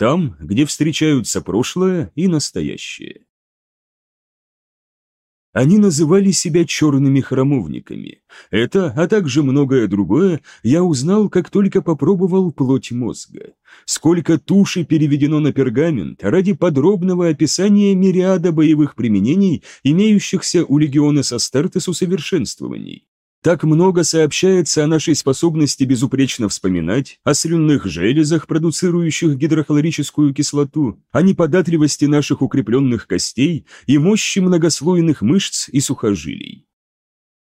там, где встречаются прошлое и настоящее. Они называли себя черными храмовниками. Это, а также многое другое, я узнал, как только попробовал плоть мозга. Сколько туши переведено на пергамент ради подробного описания мириада боевых применений, имеющихся у легиона Састартес усовершенствований. Так много сообщается о нашей способности безупречно вспоминать, о слюнных железах, продуцирующих гидрохлорическую кислоту, о неподатливости наших укрепленных костей и мощи многослойных мышц и сухожилий.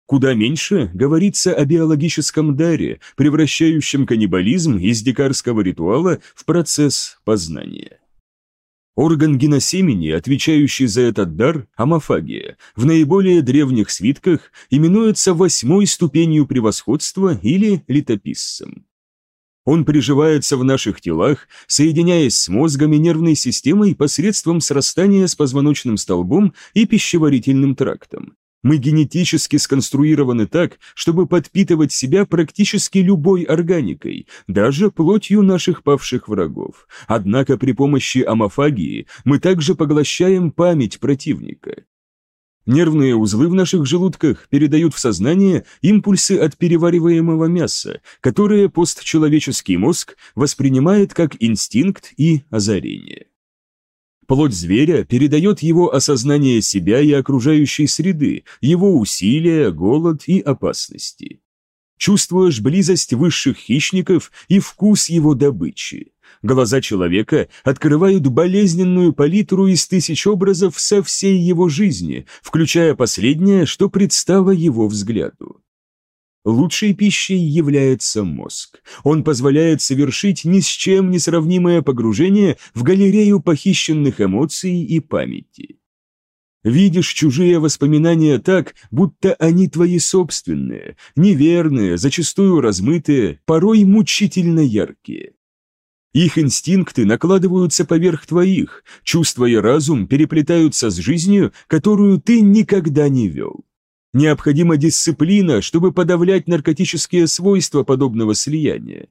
Куда меньше говорится о биологическом даре, превращающем каннибализм из дикарского ритуала в процесс познания. Орган геносемени, отвечающий за этот дар, амофагия, в наиболее древних свитках именуется восьмой ступенью превосходства или летописцем. Он приживается в наших телах, соединяясь с мозгом и нервной системой посредством срастания с позвоночным столбом и пищеварительным трактом, мы генетически сконструированы так, чтобы подпитывать себя практически любой органикой, даже плотью наших павших врагов. Однако при помощи амофагии мы также поглощаем память противника. Нервные узлы в наших желудках передают в сознание импульсы от перевариваемого мяса, которые постчеловеческий мозг воспринимает как инстинкт и озарение. Плоть зверя передает его осознание себя и окружающей среды, его усилия, голод и опасности. Чувствуешь близость высших хищников и вкус его добычи. Глаза человека открывают болезненную палитру из тысяч образов со всей его жизни, включая последнее, что предстало его взгляду. Лучшей пищей является мозг. Он позволяет совершить ни с чем не сравнимое погружение в галерею похищенных эмоций и памяти. Видишь чужие воспоминания так, будто они твои собственные, неверные, зачастую размытые, порой мучительно яркие. Их инстинкты накладываются поверх твоих, чувства и разум переплетаются с жизнью, которую ты никогда не вел. Необходима дисциплина, чтобы подавлять наркотические свойства подобного слияния.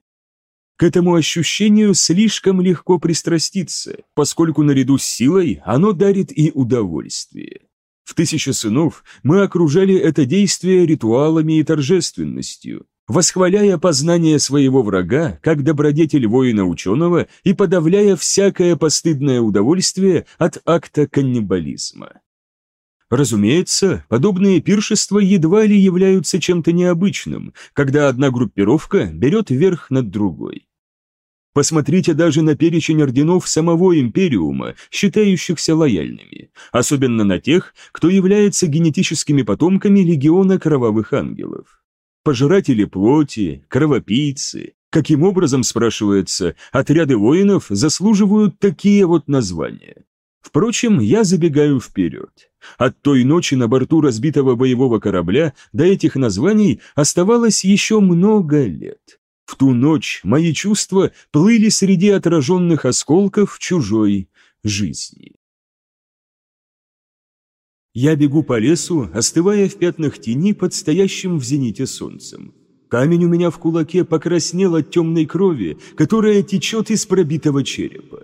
К этому ощущению слишком легко пристраститься, поскольку наряду с силой оно дарит и удовольствие. В «Тысяче сынов» мы окружали это действие ритуалами и торжественностью, восхваляя познание своего врага как добродетель воина-ученого и подавляя всякое постыдное удовольствие от акта каннибализма. Разумеется, подобные пиршества едва ли являются чем-то необычным, когда одна группировка берет верх над другой. Посмотрите даже на перечень орденов самого Империума, считающихся лояльными, особенно на тех, кто является генетическими потомками легиона кровавых ангелов. Пожиратели плоти, кровопийцы. Каким образом, спрашивается, отряды воинов заслуживают такие вот названия? Впрочем, я забегаю вперед. От той ночи на борту разбитого боевого корабля до этих названий оставалось еще много лет. В ту ночь мои чувства плыли среди отраженных осколков чужой жизни. Я бегу по лесу, остывая в пятнах тени под стоящим в зените солнцем. Камень у меня в кулаке покраснел от темной крови, которая течет из пробитого черепа.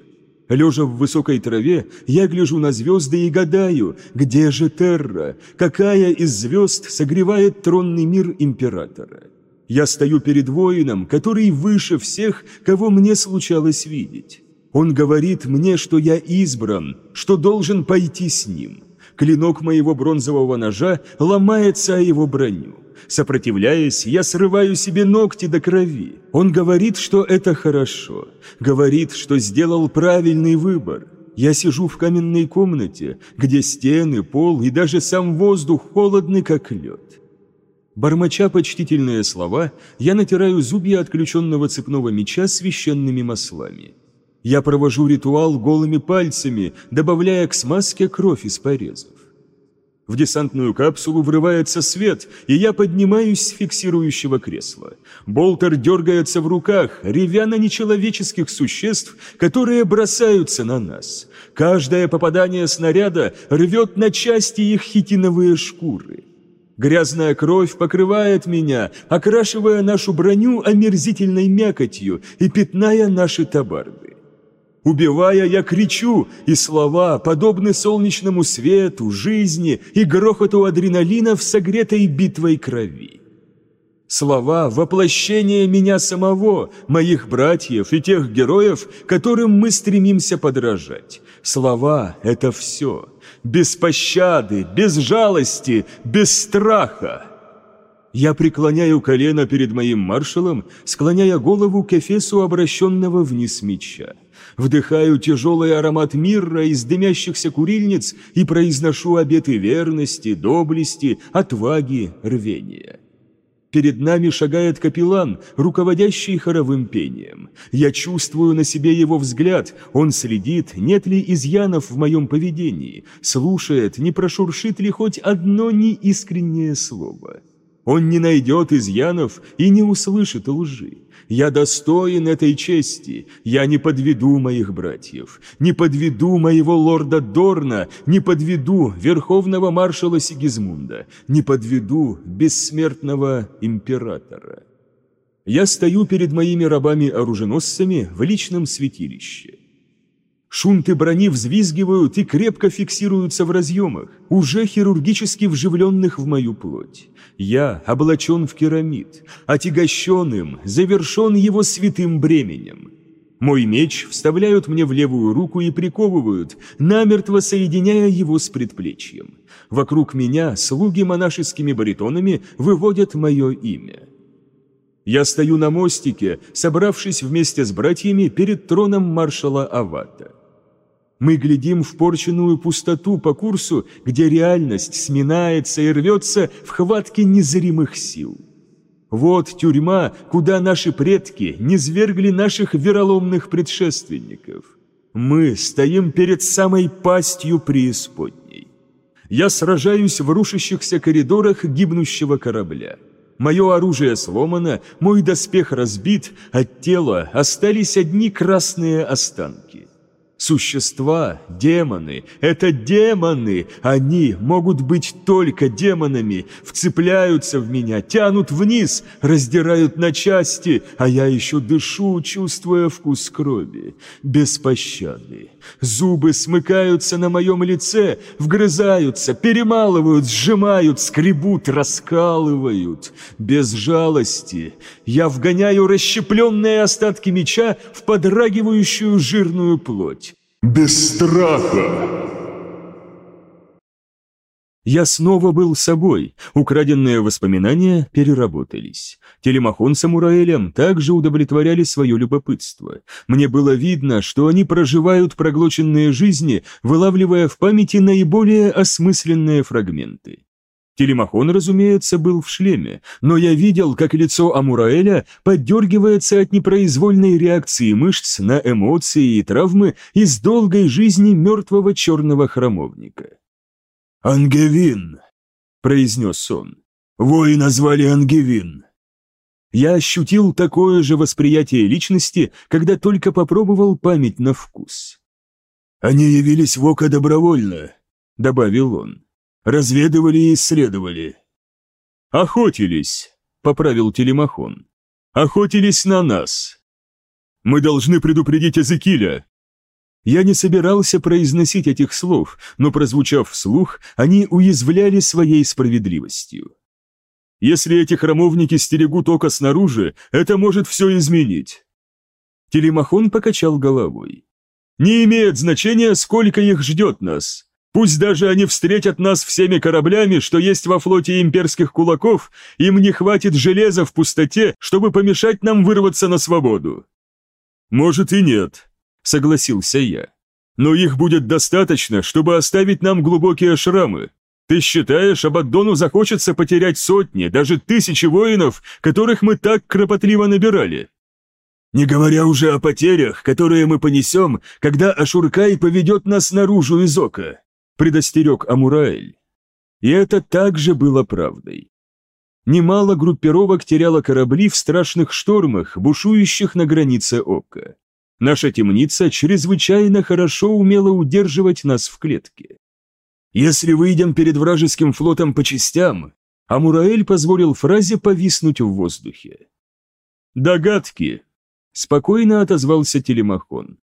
Лежа в высокой траве, я гляжу на звезды и гадаю, где же Терра, какая из звезд согревает тронный мир императора. Я стою перед воином, который выше всех, кого мне случалось видеть. Он говорит мне, что я избран, что должен пойти с ним. Клинок моего бронзового ножа ломается о его броню. Сопротивляясь, я срываю себе ногти до крови. Он говорит, что это хорошо. Говорит, что сделал правильный выбор. Я сижу в каменной комнате, где стены, пол и даже сам воздух холодны, как лед. Бормоча почтительные слова, я натираю зубья отключенного цепного меча священными маслами. Я провожу ритуал голыми пальцами, добавляя к смазке кровь из порезов. В десантную капсулу врывается свет, и я поднимаюсь с фиксирующего кресла. Болтер дергается в руках, ревя на нечеловеческих существ, которые бросаются на нас. Каждое попадание снаряда рвет на части их хитиновые шкуры. Грязная кровь покрывает меня, окрашивая нашу броню омерзительной мякотью и пятная наши табарды. Убивая, я кричу, и слова подобны солнечному свету, жизни и грохоту адреналина в согретой битвой крови. Слова – воплощение меня самого, моих братьев и тех героев, которым мы стремимся подражать. Слова – это все. Без пощады, без жалости, без страха. Я преклоняю колено перед моим маршалом, склоняя голову к эфесу обращенного вниз меча. Вдыхаю тяжелый аромат мира из дымящихся курильниц и произношу обеты верности, доблести, отваги, рвения. Перед нами шагает капеллан, руководящий хоровым пением. Я чувствую на себе его взгляд, он следит, нет ли изъянов в моем поведении, слушает, не прошуршит ли хоть одно неискреннее слово. Он не найдет изъянов и не услышит лжи. Я достоин этой чести, я не подведу моих братьев, не подведу моего лорда Дорна, не подведу верховного маршала Сигизмунда, не подведу бессмертного императора. Я стою перед моими рабами-оруженосцами в личном святилище. Шунты брони взвизгивают и крепко фиксируются в разъемах, уже хирургически вживленных в мою плоть. Я облачен в керамид, отягощенным, завершен его святым бременем. Мой меч вставляют мне в левую руку и приковывают, намертво соединяя его с предплечьем. Вокруг меня слуги монашескими баритонами выводят мое имя. Я стою на мостике, собравшись вместе с братьями перед троном маршала Авата. Мы глядим в порченную пустоту по курсу, где реальность сминается и рвется в хватке незримых сил. Вот тюрьма, куда наши предки низвергли наших вероломных предшественников. Мы стоим перед самой пастью преисподней. Я сражаюсь в рушащихся коридорах гибнущего корабля. Мое оружие сломано, мой доспех разбит, от тела остались одни красные останки. Существа, демоны, это демоны, они могут быть только демонами, вцепляются в меня, тянут вниз, раздирают на части, а я еще дышу, чувствуя вкус крови, без пощады. Зубы смыкаются на моем лице, вгрызаются, перемалывают, сжимают, скребут, раскалывают. Без жалости я вгоняю расщепленные остатки меча в подрагивающую жирную плоть. Без страха! Я снова был собой, украденные воспоминания переработались. Телемахон с Амураэлем также удовлетворяли свое любопытство. Мне было видно, что они проживают проглоченные жизни, вылавливая в памяти наиболее осмысленные фрагменты. Телемахон, разумеется, был в шлеме, но я видел, как лицо Амураэля поддергивается от непроизвольной реакции мышц на эмоции и травмы из долгой жизни мертвого черного храмовника. «Ангевин!» – произнес он. «Вои назвали Ангевин!» Я ощутил такое же восприятие личности, когда только попробовал память на вкус. «Они явились в око добровольно», — добавил он. «Разведывали и исследовали». «Охотились», — поправил Телемахон. «Охотились на нас. Мы должны предупредить Эзекиля, я не собирался произносить этих слов, но, прозвучав вслух, они уязвляли своей справедливостью. Если эти храмовники стерегут око снаружи, это может все изменить. Телемахон покачал головой. Не имеет значения, сколько их ждет нас. Пусть даже они встретят нас всеми кораблями, что есть во флоте имперских кулаков, им не хватит железа в пустоте, чтобы помешать нам вырваться на свободу. Может и нет, согласился я. «Но их будет достаточно, чтобы оставить нам глубокие шрамы. Ты считаешь, Абаддону захочется потерять сотни, даже тысячи воинов, которых мы так кропотливо набирали?» «Не говоря уже о потерях, которые мы понесем, когда Ашуркай поведет нас наружу из ока», предостерег Амураэль. И это также было правдой. Немало группировок теряло корабли в страшных штормах, бушующих на границе ока. Наша темница чрезвычайно хорошо умела удерживать нас в клетке. Если выйдем перед вражеским флотом по частям, Амураэль позволил фразе повиснуть в воздухе. «Догадки!» – спокойно отозвался Телемахон.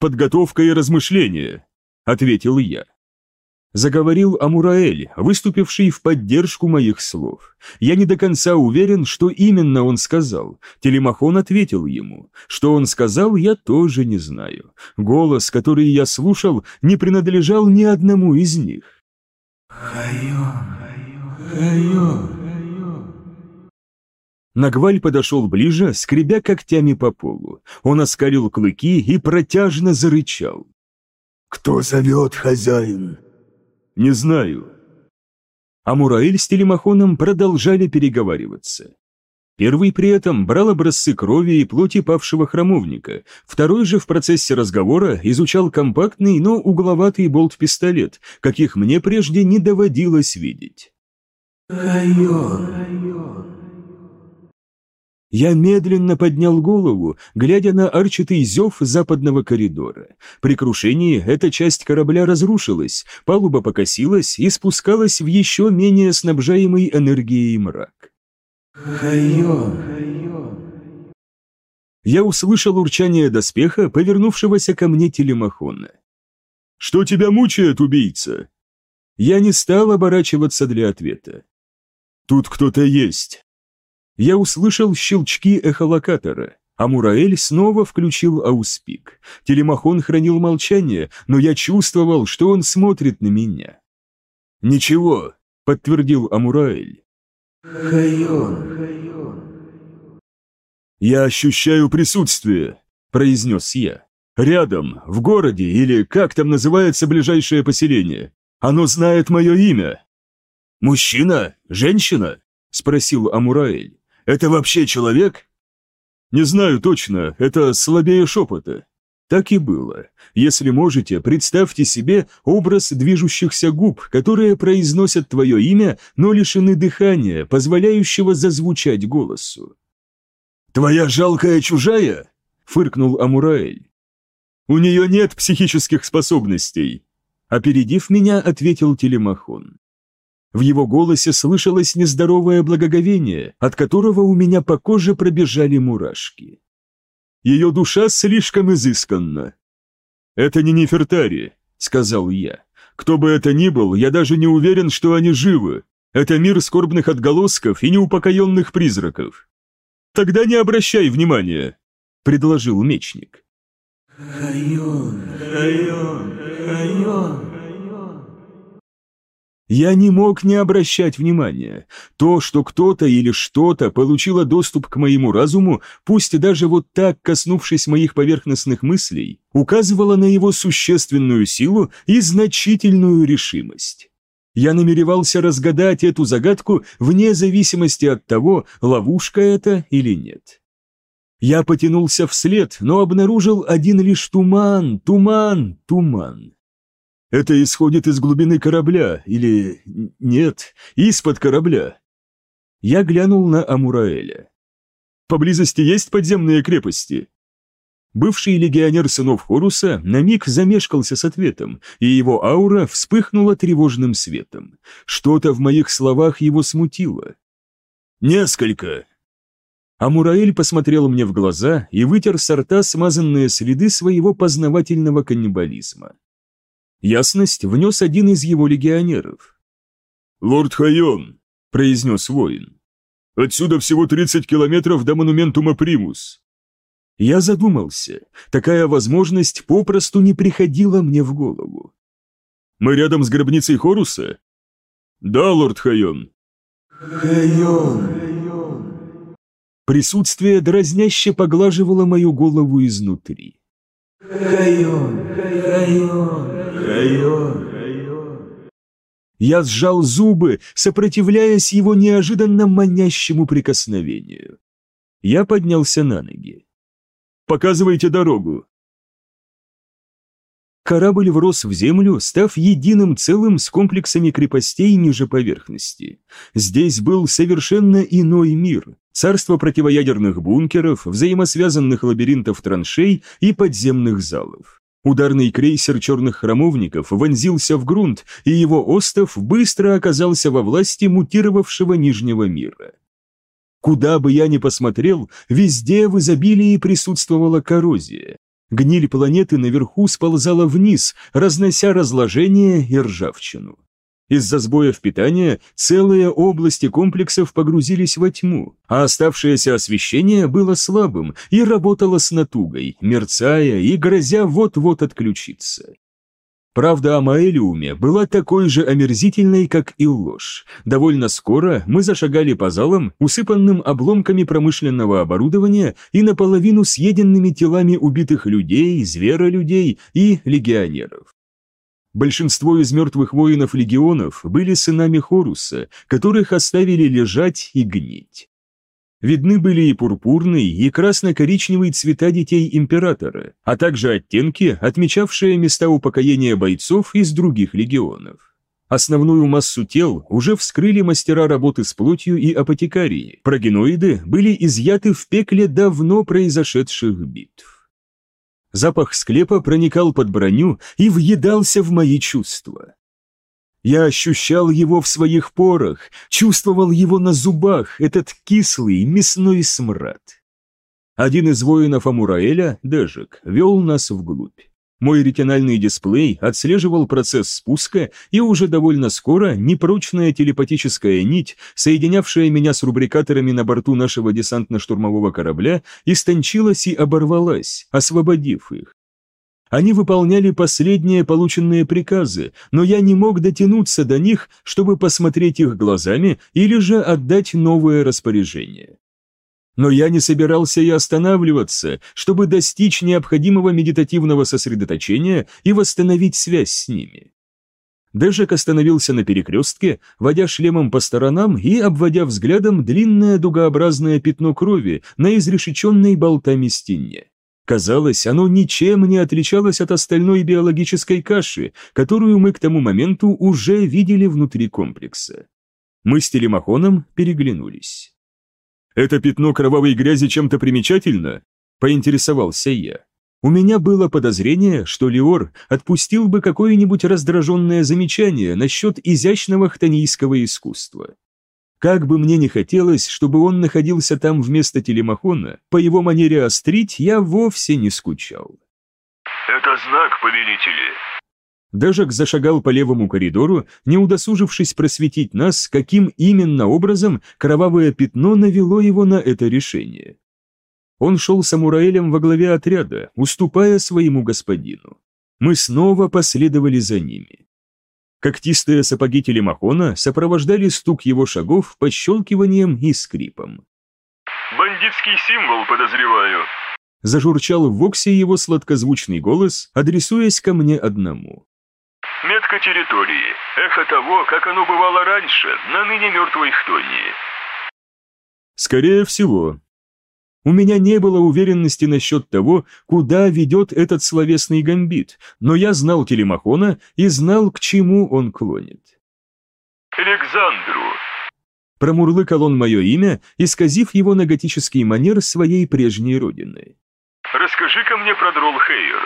подготовка и размышление», — ответил я. Заговорил Амураэль, выступивший в поддержку моих слов. Я не до конца уверен, что именно он сказал. Телемахон ответил ему. Что он сказал, я тоже не знаю. Голос, который я слушал, не принадлежал ни одному из них. «Хайо, хайо, Нагваль подошел ближе, скребя когтями по полу. Он оскалил клыки и протяжно зарычал. «Кто зовет, хозяин?» «Не знаю». Амураэль с Телемахоном продолжали переговариваться. Первый при этом брал образцы крови и плоти павшего храмовника, второй же в процессе разговора изучал компактный, но угловатый болт-пистолет, каких мне прежде не доводилось видеть. «Район!» Я медленно поднял голову, глядя на арчатый зев западного коридора. При крушении эта часть корабля разрушилась, палуба покосилась и спускалась в еще менее снабжаемый энергией мрак. «Хайон!» Я услышал урчание доспеха, повернувшегося ко мне телемахона. «Что тебя мучает, убийца?» Я не стал оборачиваться для ответа. «Тут кто-то есть», я услышал щелчки эхолокатора, а Мураэль снова включил ауспик. Телемахон хранил молчание, но я чувствовал, что он смотрит на меня. «Ничего», — подтвердил Амураэль. «Хайон, Хайон». «Я ощущаю присутствие», — произнес я. «Рядом, в городе, или как там называется ближайшее поселение. Оно знает мое имя». «Мужчина? Женщина?» — спросил Амураэль. Это вообще человек? Не знаю точно, это слабее шепота. Так и было. Если можете, представьте себе образ движущихся губ, которые произносят твое имя, но лишены дыхания, позволяющего зазвучать голосу. «Твоя жалкая чужая?» — фыркнул Амураэль. «У нее нет психических способностей», — опередив меня, ответил Телемахон. В его голосе слышалось нездоровое благоговение, от которого у меня по коже пробежали мурашки. Ее душа слишком изысканна. «Это не Нефертари», — сказал я. «Кто бы это ни был, я даже не уверен, что они живы. Это мир скорбных отголосков и неупокоенных призраков». «Тогда не обращай внимания», — предложил мечник. «Хайон, Хайон, Хайон», я не мог не обращать внимания. То, что кто-то или что-то получило доступ к моему разуму, пусть даже вот так коснувшись моих поверхностных мыслей, указывало на его существенную силу и значительную решимость. Я намеревался разгадать эту загадку вне зависимости от того, ловушка это или нет. Я потянулся вслед, но обнаружил один лишь туман, туман, туман. Это исходит из глубины корабля, или... нет, из-под корабля. Я глянул на Амураэля. Поблизости есть подземные крепости? Бывший легионер сынов Хоруса на миг замешкался с ответом, и его аура вспыхнула тревожным светом. Что-то в моих словах его смутило. «Несколько!» Амураэль посмотрел мне в глаза и вытер с рта смазанные следы своего познавательного каннибализма. Ясность внес один из его легионеров. «Лорд Хайон», — произнес воин, — «отсюда всего 30 километров до монументума Примус». Я задумался, такая возможность попросту не приходила мне в голову. «Мы рядом с гробницей Хоруса?» «Да, лорд Хайон». «Хайон». Присутствие дразняще поглаживало мою голову изнутри. «Хайон, Хайон». Я сжал зубы, сопротивляясь его неожиданно манящему прикосновению. Я поднялся на ноги. «Показывайте дорогу!» Корабль врос в землю, став единым целым с комплексами крепостей ниже поверхности. Здесь был совершенно иной мир, царство противоядерных бункеров, взаимосвязанных лабиринтов траншей и подземных залов. Ударный крейсер черных храмовников вонзился в грунт, и его остов быстро оказался во власти мутировавшего Нижнего мира. Куда бы я ни посмотрел, везде в изобилии присутствовала коррозия. Гниль планеты наверху сползала вниз, разнося разложение и ржавчину. Из-за сбоев питания целые области комплексов погрузились во тьму, а оставшееся освещение было слабым и работало с натугой, мерцая и грозя вот-вот отключиться. Правда о Маэлиуме была такой же омерзительной, как и ложь. Довольно скоро мы зашагали по залам, усыпанным обломками промышленного оборудования и наполовину съеденными телами убитых людей, зверолюдей и легионеров. Большинство из мертвых воинов легионов были сынами Хоруса, которых оставили лежать и гнить. Видны были и пурпурный, и красно-коричневый цвета детей императора, а также оттенки, отмечавшие места упокоения бойцов из других легионов. Основную массу тел уже вскрыли мастера работы с плотью и апотекарии. Прогеноиды были изъяты в пекле давно произошедших битв. Запах склепа проникал под броню и въедался в мои чувства. Я ощущал его в своих порах, чувствовал его на зубах, этот кислый мясной смрад. Один из воинов Амураэля, Дежик, вел нас вглубь. Мой ретинальный дисплей отслеживал процесс спуска, и уже довольно скоро непрочная телепатическая нить, соединявшая меня с рубрикаторами на борту нашего десантно-штурмового корабля, истончилась и оборвалась, освободив их. Они выполняли последние полученные приказы, но я не мог дотянуться до них, чтобы посмотреть их глазами или же отдать новое распоряжение. Но я не собирался и останавливаться, чтобы достичь необходимого медитативного сосредоточения и восстановить связь с ними. Дэшек остановился на перекрестке, водя шлемом по сторонам и обводя взглядом длинное дугообразное пятно крови на изрешеченной болтами стене. Казалось, оно ничем не отличалось от остальной биологической каши, которую мы к тому моменту уже видели внутри комплекса. Мы с телемахоном переглянулись. «Это пятно кровавой грязи чем-то примечательно?» – поинтересовался я. У меня было подозрение, что Леор отпустил бы какое-нибудь раздраженное замечание насчет изящного хтонийского искусства. Как бы мне ни хотелось, чтобы он находился там вместо телемахона, по его манере острить я вовсе не скучал. «Это знак, повелители!» Дажак зашагал по левому коридору, не удосужившись просветить нас, каким именно образом кровавое пятно навело его на это решение. Он шел самураэлем во главе отряда, уступая своему господину. Мы снова последовали за ними. Когтистые сапоги телемахона сопровождали стук его шагов пощелкиванием и скрипом. «Бандитский символ, подозреваю», Зажурчал в воксе его сладкозвучный голос, адресуясь ко мне одному. «Метка территории. Эхо того, как оно бывало раньше, на ныне мертвой Хтонии». «Скорее всего», у меня не было уверенности насчет того, куда ведет этот словесный гамбит, но я знал Телемахона и знал, к чему он клонит. «Александру!» Промурлыкал он мое имя, исказив его на готический манер своей прежней родины. «Расскажи-ка мне про Дролхейр».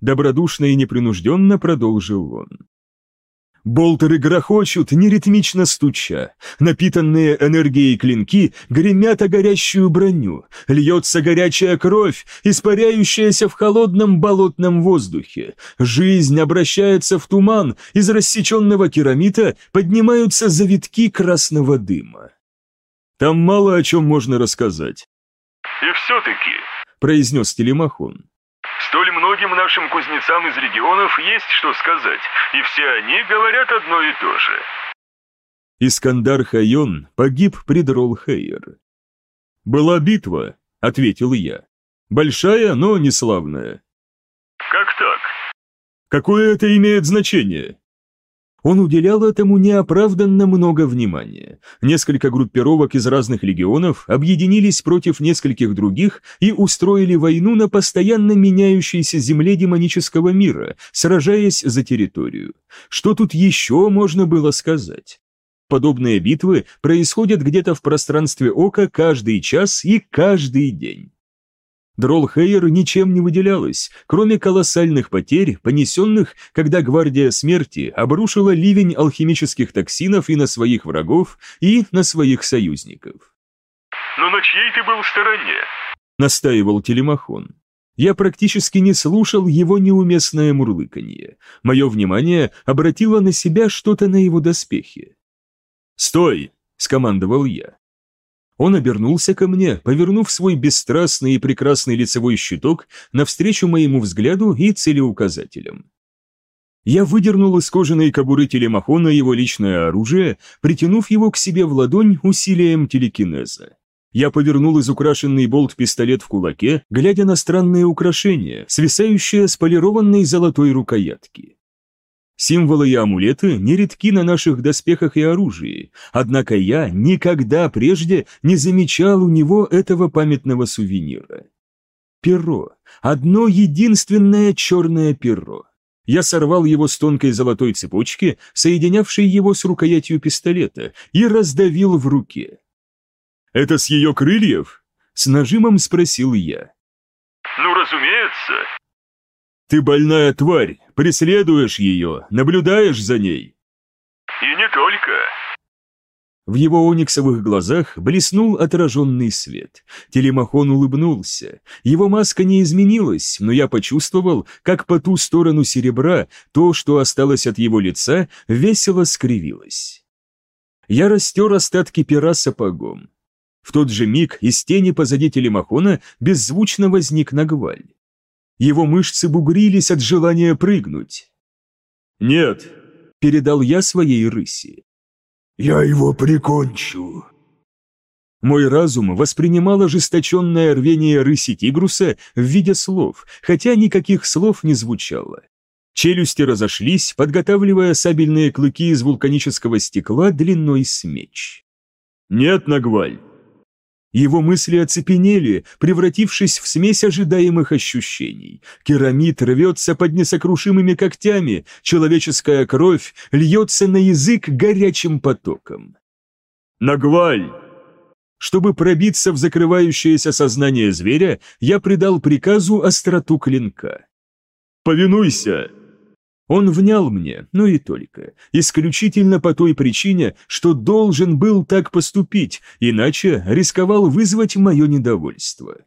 Добродушно и непринужденно продолжил он. Болтеры грохочут, неритмично стуча. Напитанные энергией клинки гремят о горящую броню. Льется горячая кровь, испаряющаяся в холодном болотном воздухе. Жизнь обращается в туман, из рассеченного керамита поднимаются завитки красного дыма. Там мало о чем можно рассказать. «И все-таки», — произнес Телемахон. Многим нашим кузнецам из регионов есть что сказать, и все они говорят одно и то же. Искандар Хайон погиб при Дролхейр. «Была битва», — ответил я. «Большая, но не славная». «Как так?» «Какое это имеет значение?» Он уделял этому неоправданно много внимания. Несколько группировок из разных легионов объединились против нескольких других и устроили войну на постоянно меняющейся земле демонического мира, сражаясь за территорию. Что тут еще можно было сказать? Подобные битвы происходят где-то в пространстве ока каждый час и каждый день. Дролхейер ничем не выделялась, кроме колоссальных потерь, понесенных, когда Гвардия Смерти обрушила ливень алхимических токсинов и на своих врагов, и на своих союзников. «Но на чьей ты был стороне?» — настаивал Телемахон. Я практически не слушал его неуместное мурлыканье. Мое внимание обратило на себя что-то на его доспехе. «Стой!» — скомандовал я. Он обернулся ко мне, повернув свой бесстрастный и прекрасный лицевой щиток навстречу моему взгляду и целеуказателям. Я выдернул из кожаной кобуры телемахона его личное оружие, притянув его к себе в ладонь усилием телекинеза. Я повернул изукрашенный болт-пистолет в кулаке, глядя на странные украшения, свисающие с полированной золотой рукоятки. Символы и амулеты нередки на наших доспехах и оружии, однако я никогда прежде не замечал у него этого памятного сувенира. Перо. Одно единственное черное перо. Я сорвал его с тонкой золотой цепочки, соединявшей его с рукоятью пистолета, и раздавил в руке. «Это с ее крыльев?» — с нажимом спросил я. Ну, разумеется. «Ты больная тварь, преследуешь ее, наблюдаешь за ней». И не только. В его ониксовых глазах блеснул отраженный свет. Телемахон улыбнулся. Его маска не изменилась, но я почувствовал, как по ту сторону серебра то, что осталось от его лица, весело скривилось. Я растер остатки пера сапогом. В тот же миг из тени позади телемахона беззвучно возник Нагваль. Его мышцы бугрились от желания прыгнуть. «Нет», — передал я своей рыси. Я его прикончу. Мой разум воспринимал ожесточенное рвение рыси Тигруса в виде слов, хотя никаких слов не звучало. Челюсти разошлись, подготавливая сабельные клыки из вулканического стекла длиной с меч. «Нет, Нагваль!» Его мысли оцепенели, превратившись в смесь ожидаемых ощущений. Керамид рвется под несокрушимыми когтями, человеческая кровь льется на язык горячим потоком. «Нагваль!» Чтобы пробиться в закрывающееся сознание зверя, я придал приказу остроту клинка. «Повинуйся!» Он внял мне, но и только, исключительно по той причине, что должен был так поступить, иначе рисковал вызвать мое недовольство.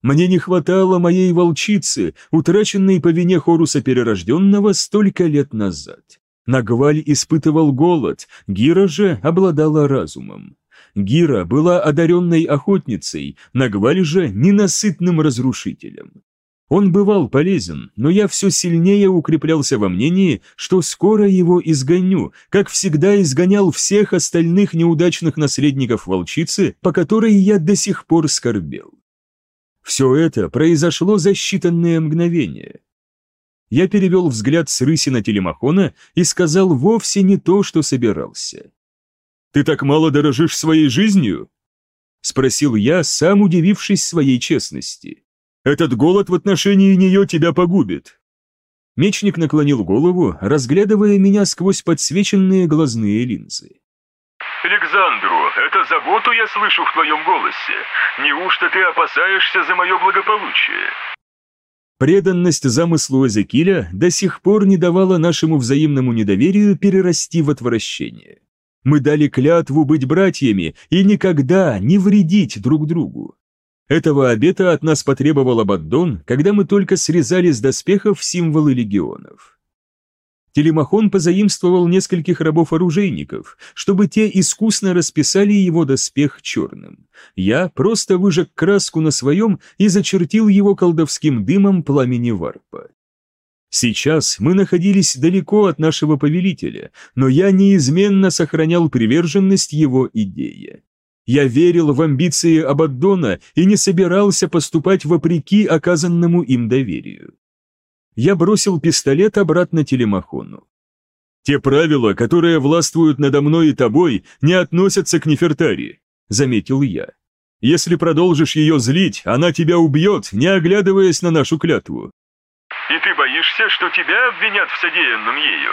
Мне не хватало моей волчицы, утраченной по вине Хоруса Перерожденного столько лет назад. Нагваль испытывал голод, Гира же обладала разумом. Гира была одаренной охотницей, Нагваль же ненасытным разрушителем. Он бывал полезен, но я все сильнее укреплялся во мнении, что скоро его изгоню, как всегда изгонял всех остальных неудачных наследников волчицы, по которой я до сих пор скорбел. Все это произошло за считанные мгновения. Я перевел взгляд с рыси на телемахона и сказал вовсе не то, что собирался. «Ты так мало дорожишь своей жизнью?» — спросил я, сам удивившись своей честности. Этот голод в отношении нее тебя погубит». Мечник наклонил голову, разглядывая меня сквозь подсвеченные глазные линзы. Александру, это заботу я слышу в твоем голосе. Неужто ты опасаешься за мое благополучие? Преданность замыслу Эзекиля до сих пор не давала нашему взаимному недоверию перерасти в отвращение. Мы дали клятву быть братьями и никогда не вредить друг другу. Этого обета от нас потребовал Абаддон, когда мы только срезали с доспехов символы легионов. Телемахон позаимствовал нескольких рабов-оружейников, чтобы те искусно расписали его доспех черным. Я просто выжег краску на своем и зачертил его колдовским дымом пламени варпа. Сейчас мы находились далеко от нашего повелителя, но я неизменно сохранял приверженность его идее. Я верил в амбиции Абаддона и не собирался поступать вопреки оказанному им доверию. Я бросил пистолет обратно телемахону. «Те правила, которые властвуют надо мной и тобой, не относятся к Нефертари», — заметил я. «Если продолжишь ее злить, она тебя убьет, не оглядываясь на нашу клятву». И ты боишься, что тебя обвинят в содеянном ею?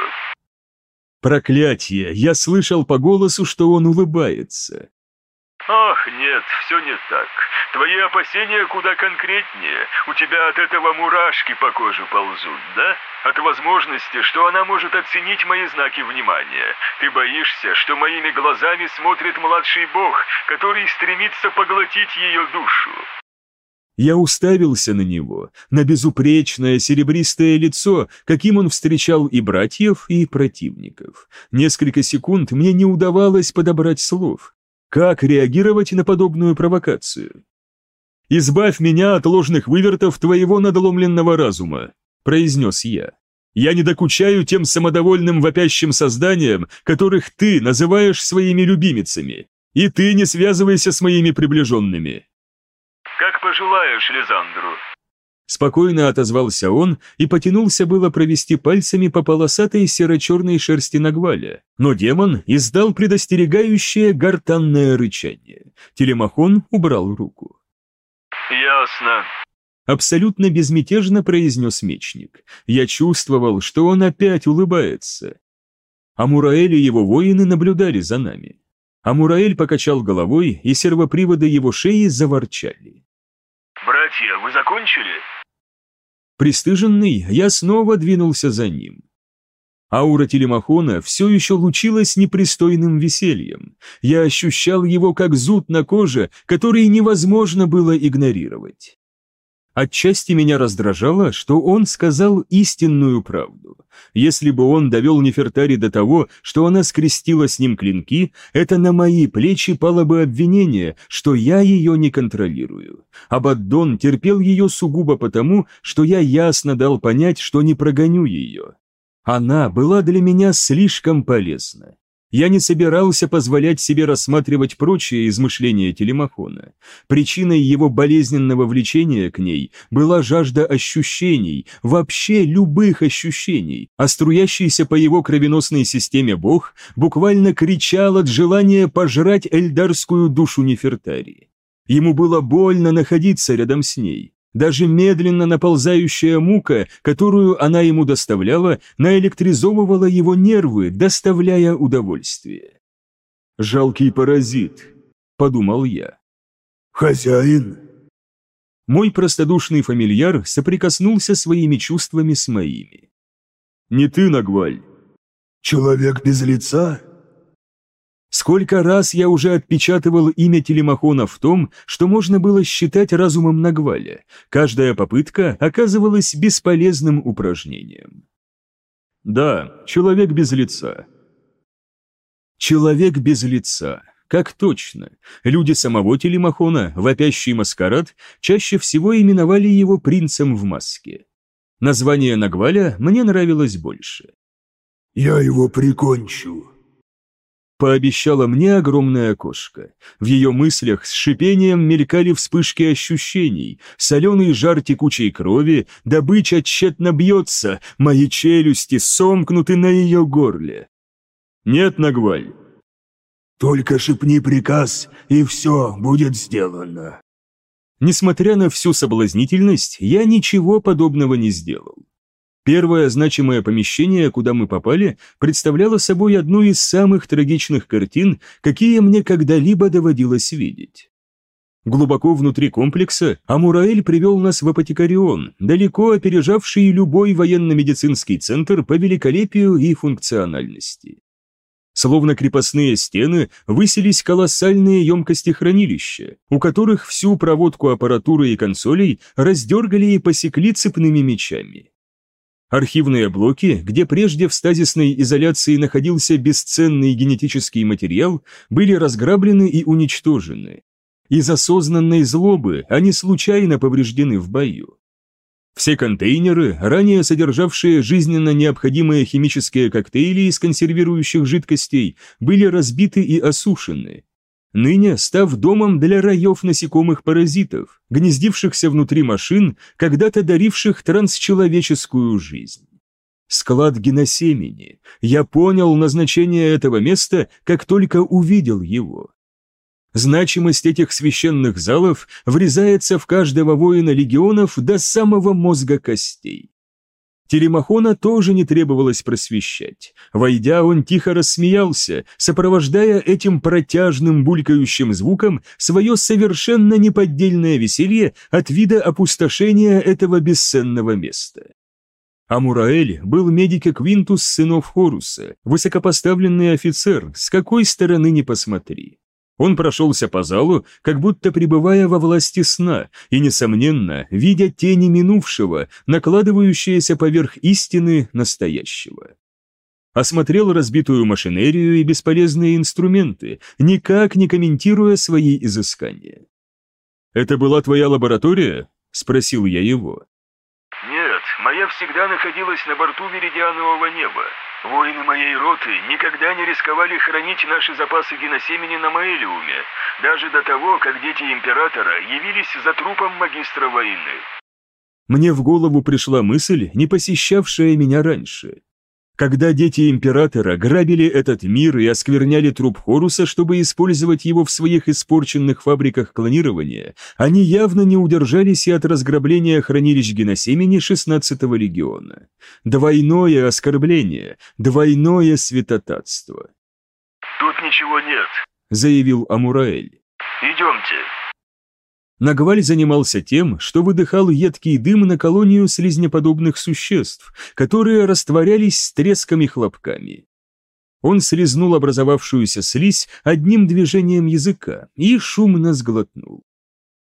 Проклятие! Я слышал по голосу, что он улыбается. Ах, нет, все не так. Твои опасения куда конкретнее. У тебя от этого мурашки по коже ползут, да? От возможности, что она может оценить мои знаки внимания. Ты боишься, что моими глазами смотрит младший бог, который стремится поглотить ее душу. Я уставился на него, на безупречное серебристое лицо, каким он встречал и братьев, и противников. Несколько секунд мне не удавалось подобрать слов. Как реагировать на подобную провокацию? «Избавь меня от ложных вывертов твоего надломленного разума», — произнес я. «Я не докучаю тем самодовольным вопящим созданиям, которых ты называешь своими любимицами, и ты не связывайся с моими приближенными». «Как пожелаешь, Лизандру», Спокойно отозвался он и потянулся было провести пальцами по полосатой серо-черной шерсти Нагваля, но демон издал предостерегающее гортанное рычание. Телемахон убрал руку. «Ясно», — абсолютно безмятежно произнес мечник. Я чувствовал, что он опять улыбается. Амураэль и его воины наблюдали за нами. Амураэль покачал головой, и сервоприводы его шеи заворчали. «Братья, вы закончили?» Пристыженный, я снова двинулся за ним. Аура телемахона все еще лучилась непристойным весельем. Я ощущал его как зуд на коже, который невозможно было игнорировать. Отчасти меня раздражало, что он сказал истинную правду. Если бы он довел Нефертари до того, что она скрестила с ним клинки, это на мои плечи пало бы обвинение, что я ее не контролирую. Абаддон терпел ее сугубо потому, что я ясно дал понять, что не прогоню ее. Она была для меня слишком полезна. Я не собирался позволять себе рассматривать прочие измышления Телемахона. Причиной его болезненного влечения к ней была жажда ощущений, вообще любых ощущений, а струящийся по его кровеносной системе бог буквально кричал от желания пожрать эльдарскую душу Нефертарии. Ему было больно находиться рядом с ней, даже медленно наползающая мука, которую она ему доставляла, наэлектризовывала его нервы, доставляя удовольствие. «Жалкий паразит», — подумал я. «Хозяин?» Мой простодушный фамильяр соприкоснулся своими чувствами с моими. «Не ты, Нагваль». «Человек без лица?» Сколько раз я уже отпечатывал имя Телемахона в том, что можно было считать разумом Нагваля. Каждая попытка оказывалась бесполезным упражнением. Да, человек без лица. Человек без лица. Как точно. Люди самого Телемахона, вопящий маскарад, чаще всего именовали его принцем в маске. Название Нагваля мне нравилось больше. «Я его прикончу», пообещала мне огромная кошка. В ее мыслях с шипением мелькали вспышки ощущений, соленый жар текучей крови, добыча тщетно бьется, мои челюсти сомкнуты на ее горле. «Нет, Нагваль!» «Только шепни приказ, и все будет сделано». Несмотря на всю соблазнительность, я ничего подобного не сделал. Первое значимое помещение, куда мы попали, представляло собой одну из самых трагичных картин, какие мне когда-либо доводилось видеть. Глубоко внутри комплекса Амураэль привел нас в Апотекарион, далеко опережавший любой военно-медицинский центр по великолепию и функциональности. Словно крепостные стены высились колоссальные емкости хранилища, у которых всю проводку аппаратуры и консолей раздергали и посекли цепными мечами. Архивные блоки, где прежде в стазисной изоляции находился бесценный генетический материал, были разграблены и уничтожены. Из осознанной злобы они случайно повреждены в бою. Все контейнеры, ранее содержавшие жизненно необходимые химические коктейли из консервирующих жидкостей, были разбиты и осушены, ныне став домом для раев насекомых-паразитов, гнездившихся внутри машин, когда-то даривших трансчеловеческую жизнь. Склад геносемени. Я понял назначение этого места, как только увидел его. Значимость этих священных залов врезается в каждого воина легионов до самого мозга костей. Телемахона тоже не требовалось просвещать. Войдя, он тихо рассмеялся, сопровождая этим протяжным булькающим звуком свое совершенно неподдельное веселье от вида опустошения этого бесценного места. Амураэль был медике Квинтус сынов Хоруса, высокопоставленный офицер, с какой стороны ни посмотри. Он прошелся по залу, как будто пребывая во власти сна, и, несомненно, видя тени минувшего, накладывающиеся поверх истины настоящего. Осмотрел разбитую машинерию и бесполезные инструменты, никак не комментируя свои изыскания. «Это была твоя лаборатория?» – спросил я его. «Нет, моя всегда находилась на борту Веридианового неба. Воины моей роты никогда не рисковали хранить наши запасы геносемени на Маэлиуме, даже до того, как дети Императора явились за трупом магистра войны». Мне в голову пришла мысль, не посещавшая меня раньше. Когда дети императора грабили этот мир и оскверняли труп Хоруса, чтобы использовать его в своих испорченных фабриках клонирования, они явно не удержались и от разграбления хранилищ геносемени 16-го легиона. Двойное оскорбление, двойное святотатство. «Тут ничего нет», — заявил Амураэль. «Идемте». Нагваль занимался тем, что выдыхал едкий дым на колонию слизнеподобных существ, которые растворялись с тресками хлопками. Он слезнул образовавшуюся слизь одним движением языка и шумно сглотнул.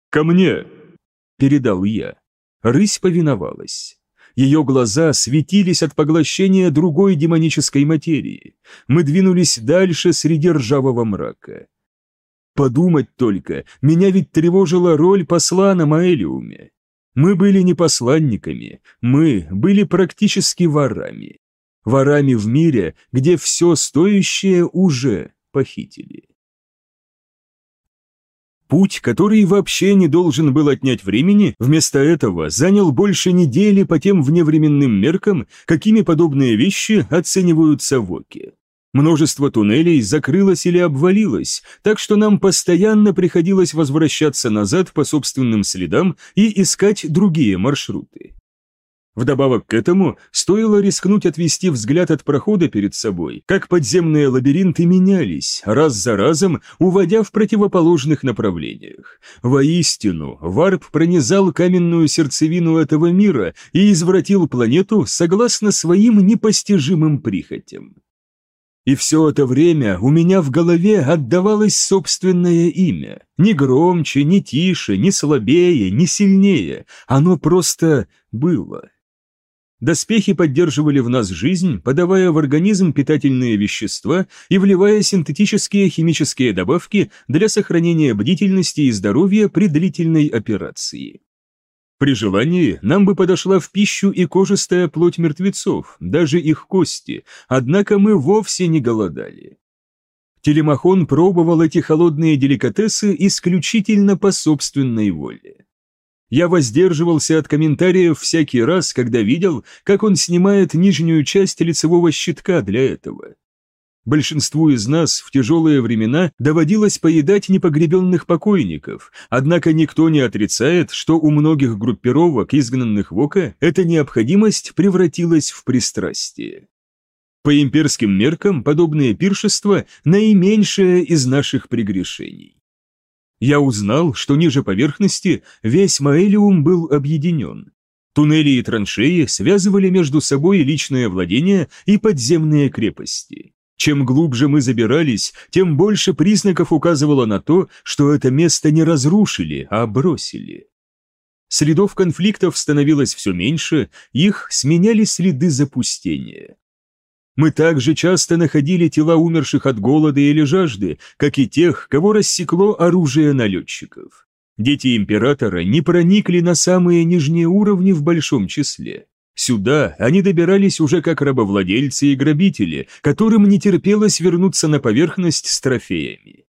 «Ко мне!» — передал я. Рысь повиновалась. Ее глаза светились от поглощения другой демонической материи. Мы двинулись дальше среди ржавого мрака. Подумать только, меня ведь тревожила роль посла на Маэлиуме. Мы были не посланниками, мы были практически ворами. Ворами в мире, где все стоящее уже похитили. Путь, который вообще не должен был отнять времени, вместо этого занял больше недели по тем вневременным меркам, какими подобные вещи оцениваются в Оке. Множество туннелей закрылось или обвалилось, так что нам постоянно приходилось возвращаться назад по собственным следам и искать другие маршруты. Вдобавок к этому, стоило рискнуть отвести взгляд от прохода перед собой, как подземные лабиринты менялись, раз за разом уводя в противоположных направлениях. Воистину, варп пронизал каменную сердцевину этого мира и извратил планету согласно своим непостижимым прихотям. И все это время у меня в голове отдавалось собственное имя. Ни громче, ни тише, ни слабее, ни сильнее. Оно просто было. Доспехи поддерживали в нас жизнь, подавая в организм питательные вещества и вливая синтетические химические добавки для сохранения бдительности и здоровья при длительной операции. При желании нам бы подошла в пищу и кожистая плоть мертвецов, даже их кости, однако мы вовсе не голодали. Телемахон пробовал эти холодные деликатесы исключительно по собственной воле. Я воздерживался от комментариев всякий раз, когда видел, как он снимает нижнюю часть лицевого щитка для этого. Большинству из нас в тяжелые времена доводилось поедать непогребенных покойников, однако никто не отрицает, что у многих группировок, изгнанных в Ока, эта необходимость превратилась в пристрастие. По имперским меркам подобные пиршества – наименьшее из наших прегрешений. Я узнал, что ниже поверхности весь Маэлиум был объединен. Туннели и траншеи связывали между собой личное владение и подземные крепости. Чем глубже мы забирались, тем больше признаков указывало на то, что это место не разрушили, а бросили. Следов конфликтов становилось все меньше, их сменяли следы запустения. Мы также часто находили тела умерших от голода или жажды, как и тех, кого рассекло оружие налетчиков. Дети императора не проникли на самые нижние уровни в большом числе. Сюда они добирались уже как рабовладельцы и грабители, которым не терпелось вернуться на поверхность с трофеями.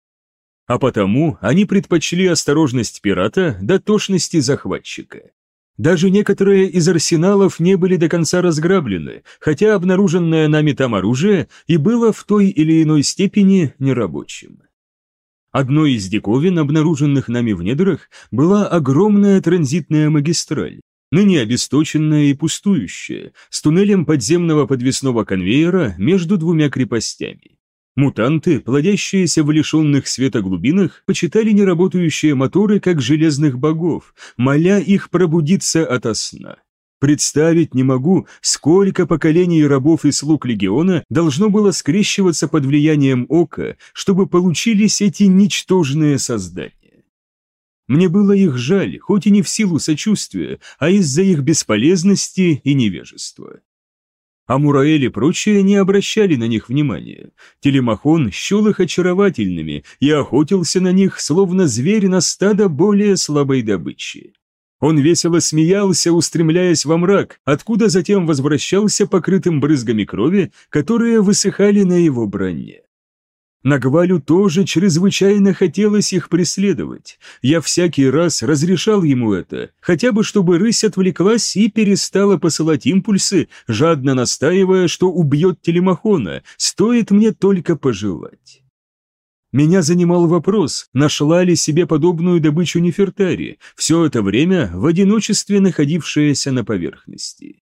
А потому они предпочли осторожность пирата до тошности захватчика. Даже некоторые из арсеналов не были до конца разграблены, хотя обнаруженное нами там оружие и было в той или иной степени нерабочим. Одной из диковин, обнаруженных нами в недрах, была огромная транзитная магистраль, ныне обесточенная и пустующая, с туннелем подземного подвесного конвейера между двумя крепостями. Мутанты, плодящиеся в лишенных света глубинах, почитали неработающие моторы как железных богов, моля их пробудиться ото сна. Представить не могу, сколько поколений рабов и слуг легиона должно было скрещиваться под влиянием ока, чтобы получились эти ничтожные создания. Мне было их жаль, хоть и не в силу сочувствия, а из-за их бесполезности и невежества. А Мураэль и прочие не обращали на них внимания. Телемахон счел их очаровательными и охотился на них, словно зверь на стадо более слабой добычи. Он весело смеялся, устремляясь во мрак, откуда затем возвращался покрытым брызгами крови, которые высыхали на его броне. Нагвалю тоже чрезвычайно хотелось их преследовать. Я всякий раз разрешал ему это, хотя бы чтобы рысь отвлеклась и перестала посылать импульсы, жадно настаивая, что убьет телемахона, стоит мне только пожелать. Меня занимал вопрос, нашла ли себе подобную добычу Нефертари, все это время в одиночестве находившаяся на поверхности.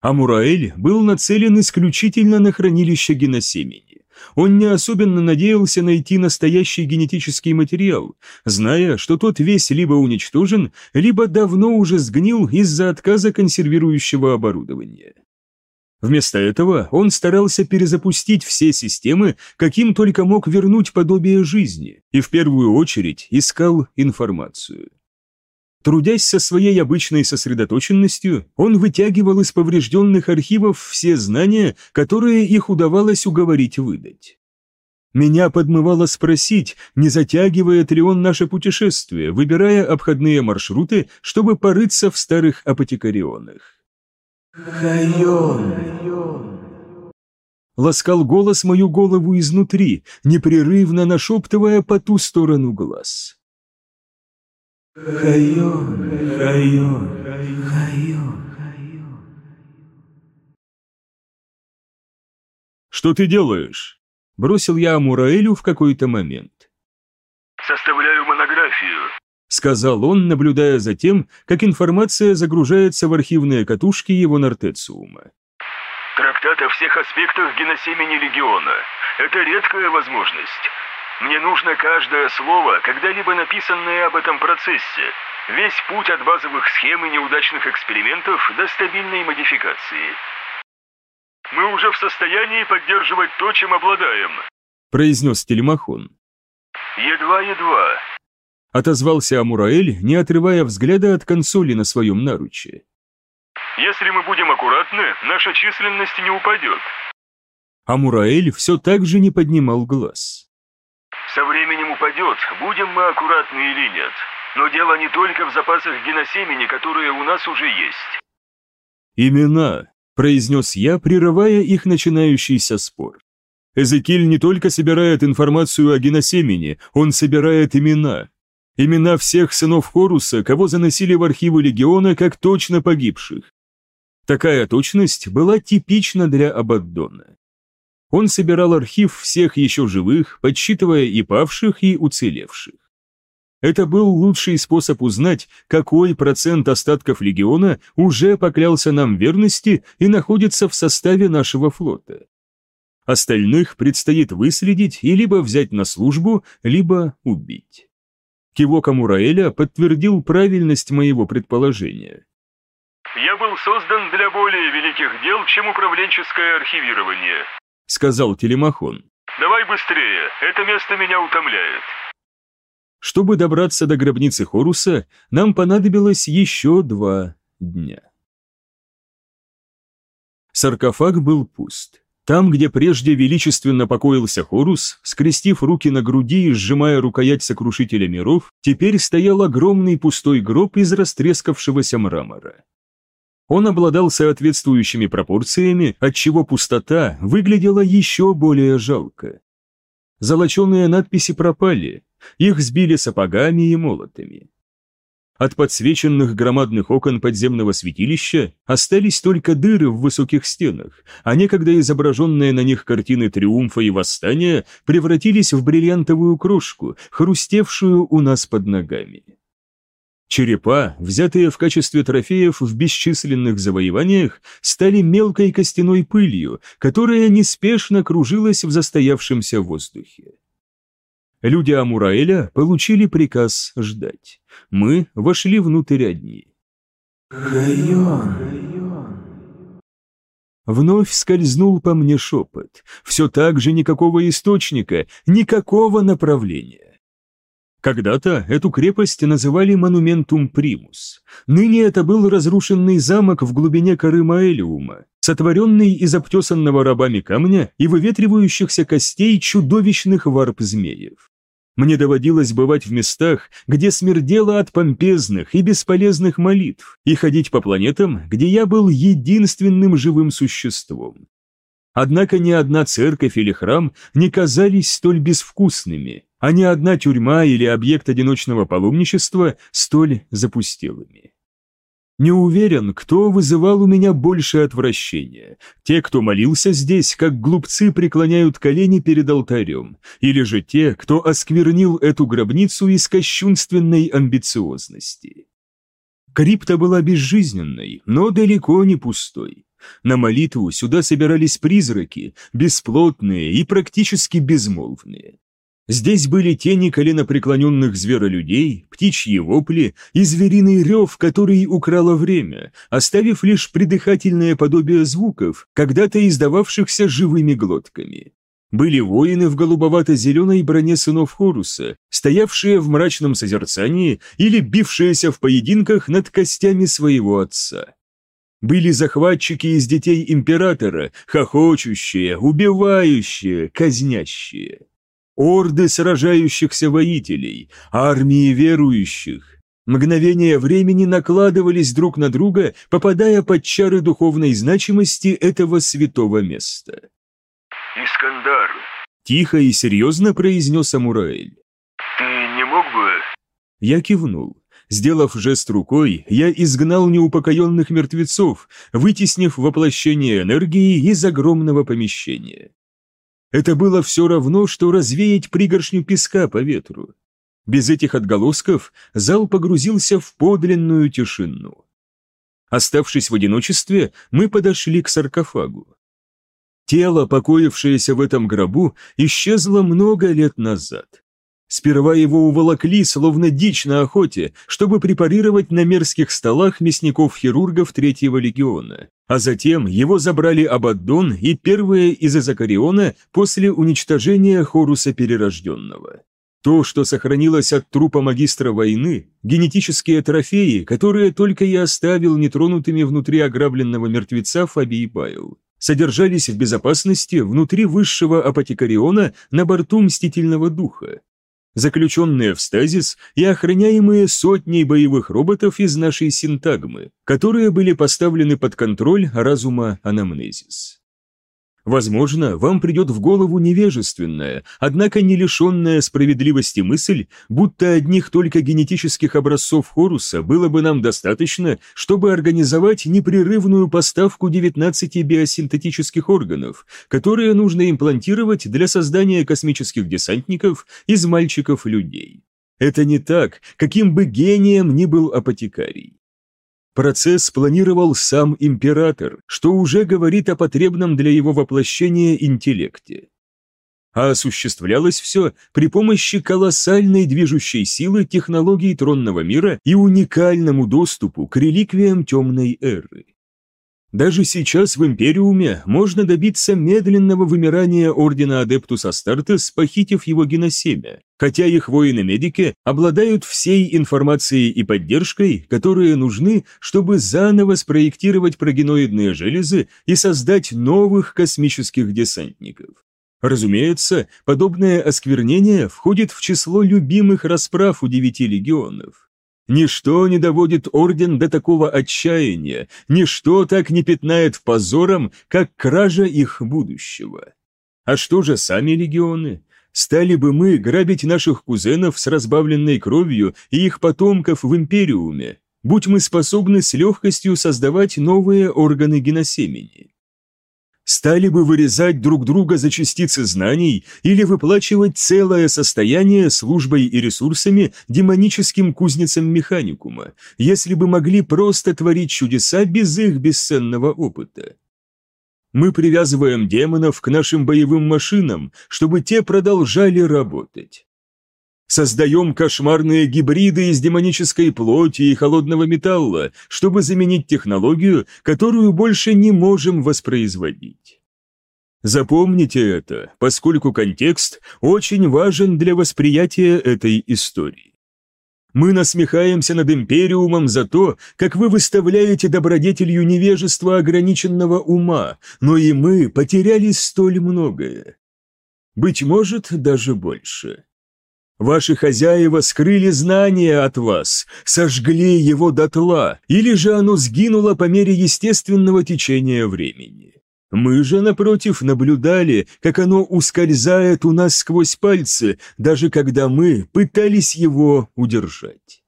Амураэль был нацелен исключительно на хранилище геносемени. Он не особенно надеялся найти настоящий генетический материал, зная, что тот весь либо уничтожен, либо давно уже сгнил из-за отказа консервирующего оборудования. Вместо этого он старался перезапустить все системы, каким только мог вернуть подобие жизни, и в первую очередь искал информацию. Трудясь со своей обычной сосредоточенностью, он вытягивал из поврежденных архивов все знания, которые их удавалось уговорить выдать. Меня подмывало спросить, не затягивает ли он наше путешествие, выбирая обходные маршруты, чтобы порыться в старых апотекарионах. Хайон! Ласкал голос мою голову изнутри, непрерывно нашептывая по ту сторону глаз. Хайон, Хайон, Хайон. «Что ты делаешь?» – бросил я Амураэлю в какой-то момент. «Составляю монографию», – сказал он, наблюдая за тем, как информация загружается в архивные катушки его нортециума. «Трактат о всех аспектах геносемени Легиона. Это редкая возможность. Мне нужно каждое слово, когда-либо написанное об этом процессе, весь путь от базовых схем и неудачных экспериментов до стабильной модификации. Мы уже в состоянии поддерживать то, чем обладаем», – произнес Телемахон. «Едва-едва», – отозвался Амураэль, не отрывая взгляда от консоли на своем наруче. «Если мы будем аккуратны, наша численность не упадет». Амураэль все так же не поднимал глаз. Со временем упадет, будем мы аккуратны или нет. Но дело не только в запасах геносемени, которые у нас уже есть. «Имена», – произнес я, прерывая их начинающийся спор. Эзекиль не только собирает информацию о геносемени, он собирает имена. Имена всех сынов Хоруса, кого заносили в архивы Легиона как точно погибших. Такая точность была типична для Абаддона. Он собирал архив всех еще живых, подсчитывая и павших, и уцелевших. Это был лучший способ узнать, какой процент остатков легиона уже поклялся нам верности и находится в составе нашего флота. Остальных предстоит выследить и либо взять на службу, либо убить. Кивок Амураэля подтвердил правильность моего предположения. «Я был создан для более великих дел, чем управленческое архивирование», — сказал Телемахон. «Давай быстрее, это место меня утомляет». Чтобы добраться до гробницы Хоруса, нам понадобилось еще два дня. Саркофаг был пуст. Там, где прежде величественно покоился Хорус, скрестив руки на груди и сжимая рукоять сокрушителя миров, теперь стоял огромный пустой гроб из растрескавшегося мрамора. Он обладал соответствующими пропорциями, отчего пустота выглядела еще более жалко. Золоченые надписи пропали, их сбили сапогами и молотами. От подсвеченных громадных окон подземного святилища остались только дыры в высоких стенах, а некогда изображенные на них картины триумфа и восстания превратились в бриллиантовую крошку, хрустевшую у нас под ногами. Черепа, взятые в качестве трофеев в бесчисленных завоеваниях, стали мелкой костяной пылью, которая неспешно кружилась в застоявшемся воздухе. Люди Амураэля получили приказ ждать. Мы вошли внутрь одни. Хайон. Вновь скользнул по мне шепот. Все так же никакого источника, никакого направления. Когда-то эту крепость называли Монументум Примус. Ныне это был разрушенный замок в глубине коры Маэлиума, сотворенный из обтесанного рабами камня и выветривающихся костей чудовищных варп-змеев. Мне доводилось бывать в местах, где смердело от помпезных и бесполезных молитв, и ходить по планетам, где я был единственным живым существом. Однако ни одна церковь или храм не казались столь безвкусными, а ни одна тюрьма или объект одиночного паломничества столь запустелыми. Не уверен, кто вызывал у меня больше отвращения. Те, кто молился здесь, как глупцы преклоняют колени перед алтарем, или же те, кто осквернил эту гробницу из кощунственной амбициозности. Крипта была безжизненной, но далеко не пустой. На молитву сюда собирались призраки, бесплотные и практически безмолвные. Здесь были тени коленопреклоненных зверолюдей, птичьи вопли и звериный рев, который украло время, оставив лишь придыхательное подобие звуков, когда-то издававшихся живыми глотками. Были воины в голубовато-зеленой броне сынов Хоруса, стоявшие в мрачном созерцании или бившиеся в поединках над костями своего отца. Были захватчики из детей императора, хохочущие, убивающие, казнящие орды сражающихся воителей, армии верующих. Мгновения времени накладывались друг на друга, попадая под чары духовной значимости этого святого места. «Искандар!» – тихо и серьезно произнес Амураэль. «Ты не мог бы...» Я кивнул. Сделав жест рукой, я изгнал неупокоенных мертвецов, вытеснив воплощение энергии из огромного помещения. Это было все равно, что развеять пригоршню песка по ветру. Без этих отголосков зал погрузился в подлинную тишину. Оставшись в одиночестве, мы подошли к саркофагу. Тело, покоившееся в этом гробу, исчезло много лет назад. Сперва его уволокли, словно дичь на охоте, чтобы препарировать на мерзких столах мясников-хирургов Третьего легиона, а затем его забрали Абаддон и первые из Изакариона после уничтожения Хоруса Перерожденного. То, что сохранилось от трупа магистра войны, генетические трофеи, которые только я оставил нетронутыми внутри ограбленного мертвеца Фабий Байл, содержались в безопасности внутри высшего апотекариона на борту Мстительного Духа, заключенные в стазис и охраняемые сотней боевых роботов из нашей синтагмы, которые были поставлены под контроль разума анамнезис. Возможно, вам придет в голову невежественная, однако не лишенная справедливости мысль, будто одних только генетических образцов Хоруса было бы нам достаточно, чтобы организовать непрерывную поставку 19 биосинтетических органов, которые нужно имплантировать для создания космических десантников из мальчиков-людей. Это не так, каким бы гением ни был апотекарий. Процесс планировал сам император, что уже говорит о потребном для его воплощения интеллекте. А осуществлялось все при помощи колоссальной движущей силы технологий тронного мира и уникальному доступу к реликвиям темной эры. Даже сейчас в Империуме можно добиться медленного вымирания Ордена Адептус Астартес, похитив его геносемя, хотя их воины-медики обладают всей информацией и поддержкой, которые нужны, чтобы заново спроектировать прогеноидные железы и создать новых космических десантников. Разумеется, подобное осквернение входит в число любимых расправ у девяти легионов. Ничто не доводит орден до такого отчаяния, ничто так не пятнает позором, как кража их будущего. А что же сами легионы? Стали бы мы грабить наших кузенов с разбавленной кровью и их потомков в Империуме, будь мы способны с легкостью создавать новые органы геносемени стали бы вырезать друг друга за частицы знаний или выплачивать целое состояние службой и ресурсами демоническим кузницам механикума, если бы могли просто творить чудеса без их бесценного опыта. Мы привязываем демонов к нашим боевым машинам, чтобы те продолжали работать. Создаем кошмарные гибриды из демонической плоти и холодного металла, чтобы заменить технологию, которую больше не можем воспроизводить. Запомните это, поскольку контекст очень важен для восприятия этой истории. Мы насмехаемся над Империумом за то, как вы выставляете добродетелью невежество ограниченного ума, но и мы потеряли столь многое. Быть может, даже больше. Ваши хозяева скрыли знания от вас, сожгли его дотла, или же оно сгинуло по мере естественного течения времени. Мы же, напротив, наблюдали, как оно ускользает у нас сквозь пальцы, даже когда мы пытались его удержать.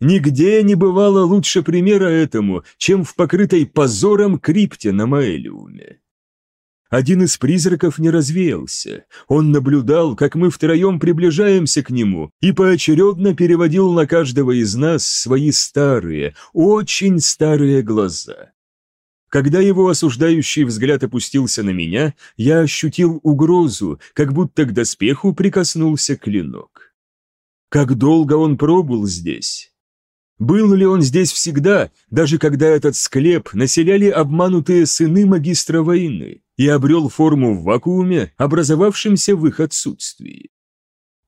Нигде не бывало лучше примера этому, чем в покрытой позором крипте на Маэлиуме. Один из призраков не развеялся. Он наблюдал, как мы втроем приближаемся к нему, и поочередно переводил на каждого из нас свои старые, очень старые глаза. Когда его осуждающий взгляд опустился на меня, я ощутил угрозу, как будто к доспеху прикоснулся клинок. Как долго он пробыл здесь? Был ли он здесь всегда, даже когда этот склеп населяли обманутые сыны магистра войны и обрел форму в вакууме, образовавшемся в их отсутствии?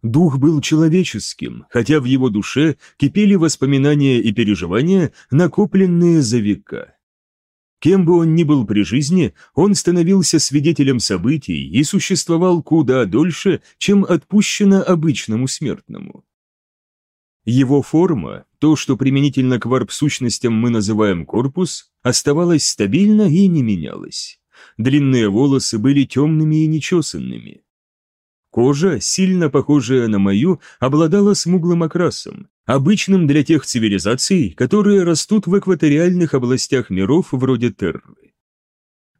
Дух был человеческим, хотя в его душе кипели воспоминания и переживания, накопленные за века. Кем бы он ни был при жизни, он становился свидетелем событий и существовал куда дольше, чем отпущено обычному смертному. Его форма, то, что применительно к варп-сущностям мы называем корпус, оставалась стабильно и не менялась. Длинные волосы были темными и нечесанными. Кожа, сильно похожая на мою, обладала смуглым окрасом, обычным для тех цивилизаций, которые растут в экваториальных областях миров вроде Терры.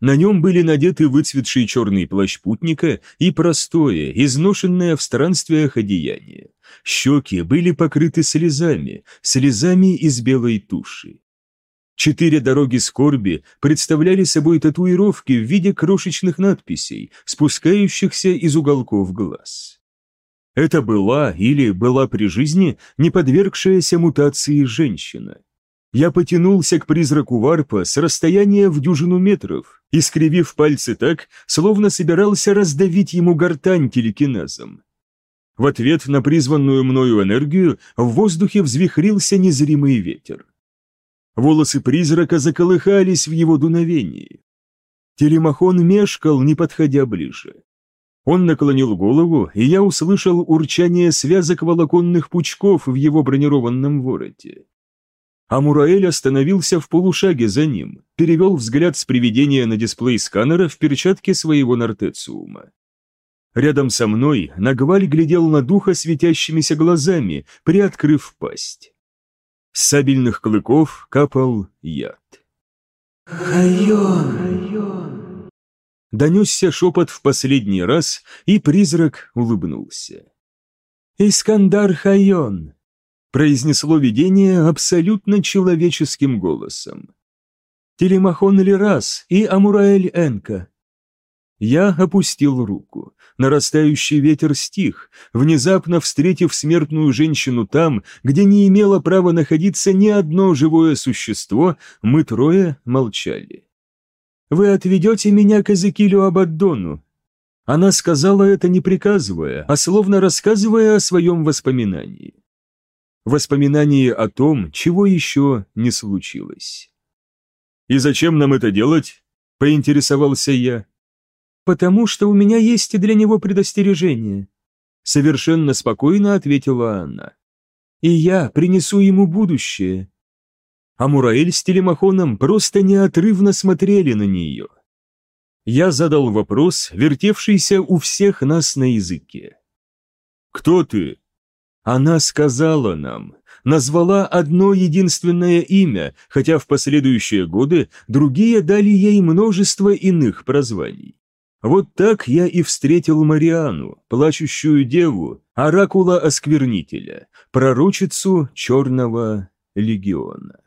На нем были надеты выцветший черный плащ путника и простое, изношенное в странствиях одеяние. Щеки были покрыты слезами, слезами из белой туши. Четыре дороги скорби представляли собой татуировки в виде крошечных надписей, спускающихся из уголков глаз. Это была или была при жизни не подвергшаяся мутации женщина. Я потянулся к призраку варпа с расстояния в дюжину метров, искривив пальцы так, словно собирался раздавить ему гортань телекинезом. В ответ на призванную мною энергию в воздухе взвихрился незримый ветер. Волосы призрака заколыхались в его дуновении. Телемахон мешкал, не подходя ближе. Он наклонил голову, и я услышал урчание связок волоконных пучков в его бронированном вороте. Амураэль остановился в полушаге за ним, перевел взгляд с приведения на дисплей сканера в перчатке своего нортециума. Рядом со мной Нагваль глядел на духа светящимися глазами, приоткрыв пасть. С сабельных клыков капал яд. «Хайон!» Донесся шепот в последний раз, и призрак улыбнулся. «Искандар Хайон!» произнесло видение абсолютно человеческим голосом. «Телемахон Лирас и Амураэль Энка». Я опустил руку. Нарастающий ветер стих, внезапно встретив смертную женщину там, где не имело права находиться ни одно живое существо, мы трое молчали. Вы отведете меня к Эзекилю Абаддону». Она сказала это не приказывая, а словно рассказывая о своем воспоминании. Воспоминании о том, чего еще не случилось. «И зачем нам это делать?» – поинтересовался я. «Потому что у меня есть и для него предостережение», – совершенно спокойно ответила она. «И я принесу ему будущее, а Мураэль с Телемахоном просто неотрывно смотрели на нее. Я задал вопрос, вертевшийся у всех нас на языке. «Кто ты?» Она сказала нам, назвала одно единственное имя, хотя в последующие годы другие дали ей множество иных прозваний. Вот так я и встретил Мариану, плачущую деву, оракула-осквернителя, пророчицу Черного легиона.